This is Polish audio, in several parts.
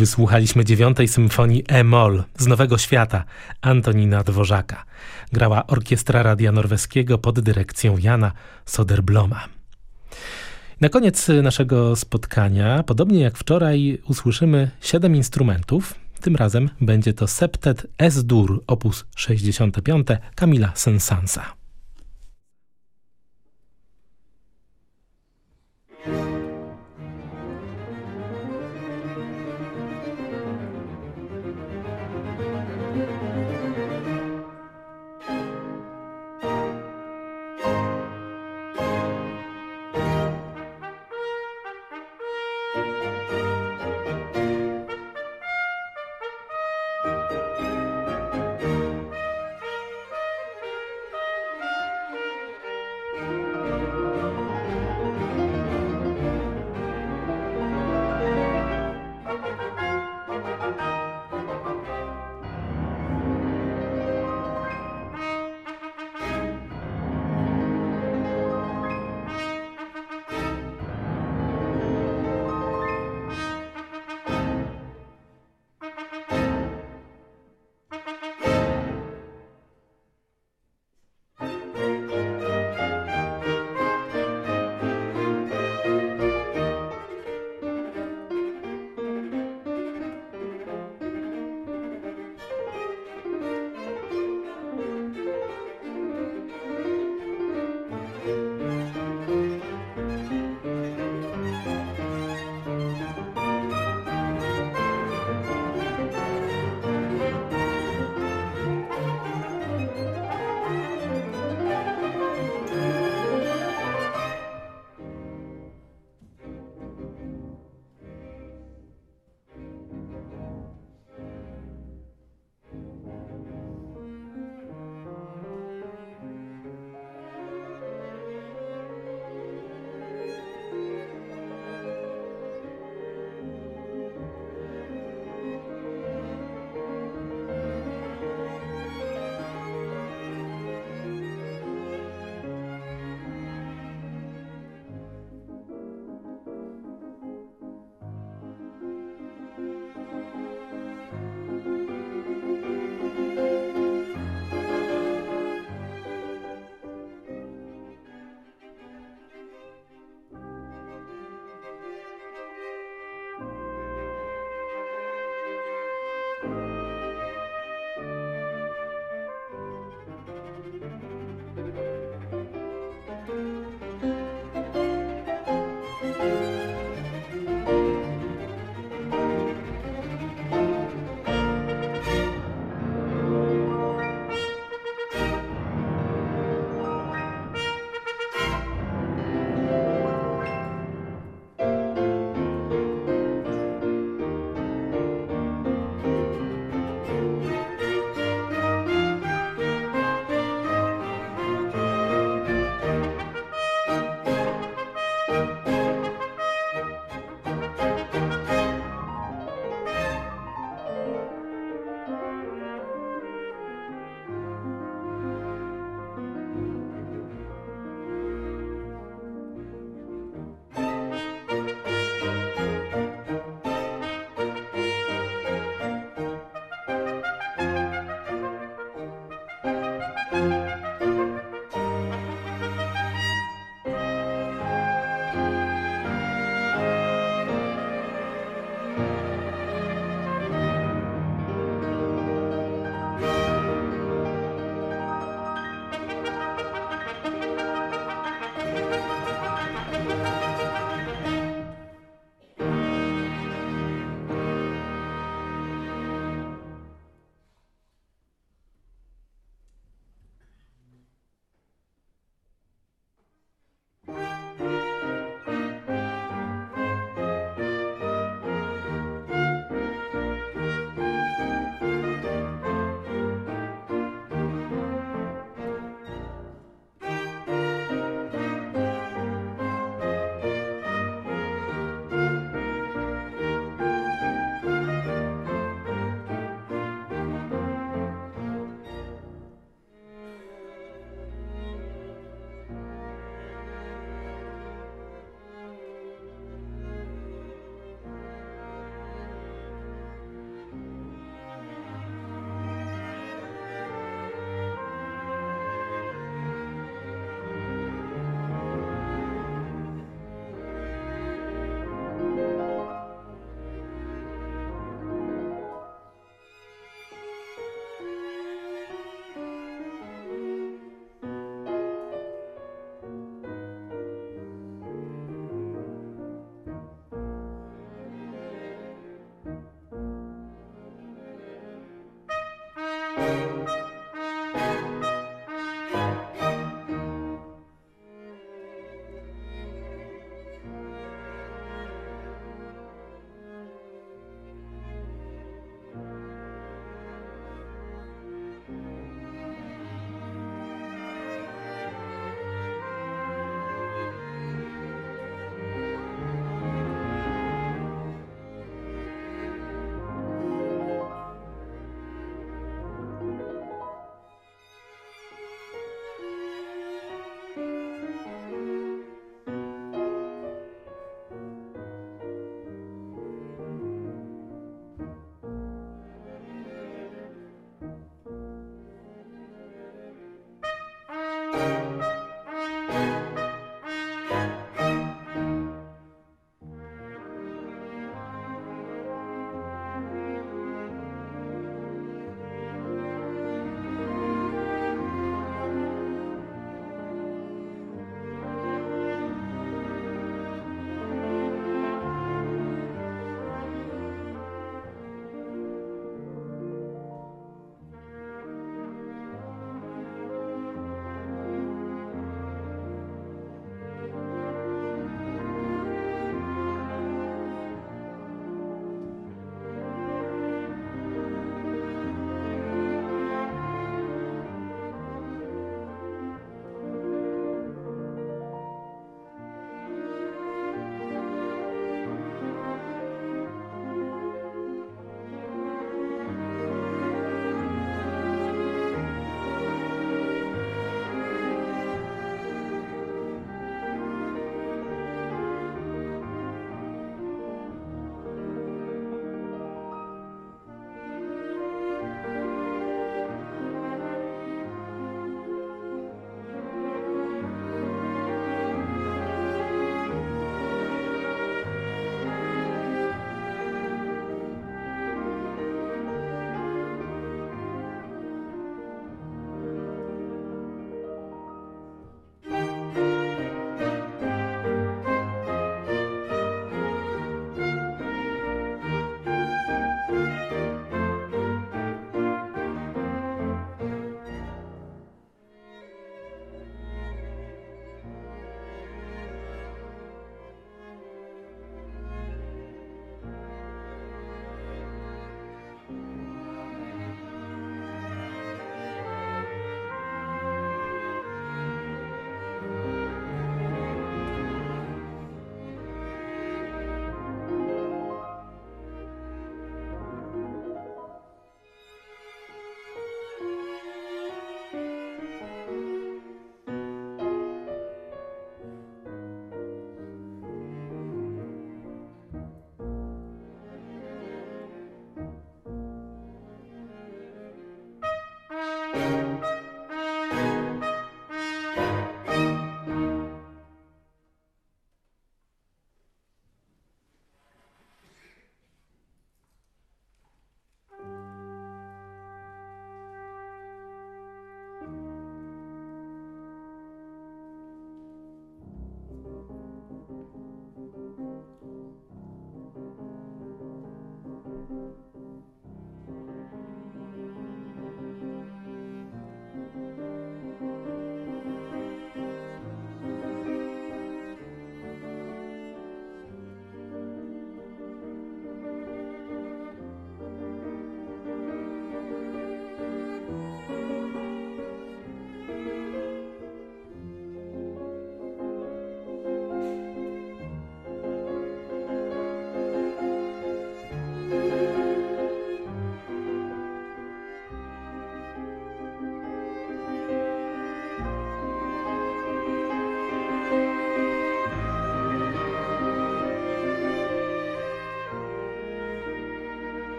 Wysłuchaliśmy dziewiątej symfonii E-moll z Nowego Świata Antonina Dworzaka. Grała orkiestra Radia Norweskiego pod dyrekcją Jana Soderbloma. Na koniec naszego spotkania, podobnie jak wczoraj, usłyszymy siedem instrumentów. Tym razem będzie to septet S-dur op. 65 Kamila Sensansa.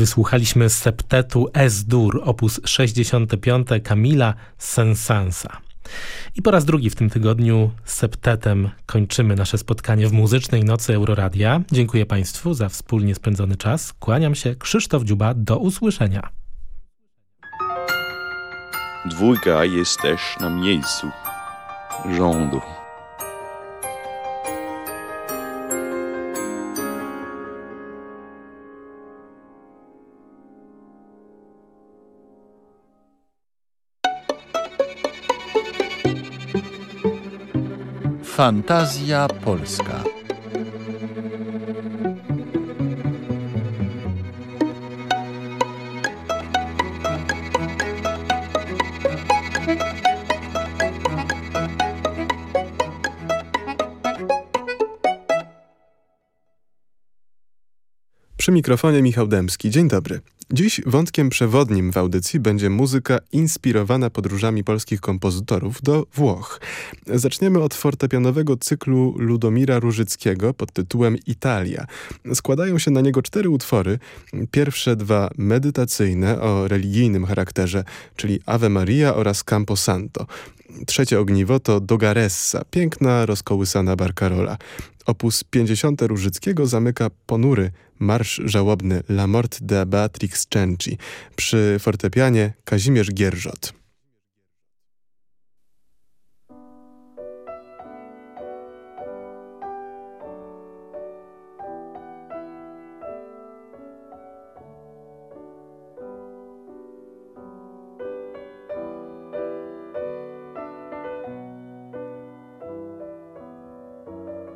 Wysłuchaliśmy septetu S-dur op. 65 Kamila Sensansa. I po raz drugi w tym tygodniu septetem kończymy nasze spotkanie w muzycznej nocy Euroradia. Dziękuję Państwu za wspólnie spędzony czas. Kłaniam się, Krzysztof Dziuba, do usłyszenia. Dwójka jest też na miejscu rządu. Fantazja Polska. Przy mikrofonie Michał Dębski. Dzień dobry. Dziś wątkiem przewodnim w audycji będzie muzyka inspirowana podróżami polskich kompozytorów do Włoch. Zaczniemy od fortepianowego cyklu Ludomira Różyckiego pod tytułem Italia. Składają się na niego cztery utwory. Pierwsze dwa medytacyjne o religijnym charakterze, czyli Ave Maria oraz Campo Santo. Trzecie ogniwo to Dogaressa, piękna, rozkołysana barcarola. Opus 50 Różyckiego zamyka ponury marsz żałobny La Mort de Beatrix Cenci. Przy fortepianie Kazimierz Gierżot.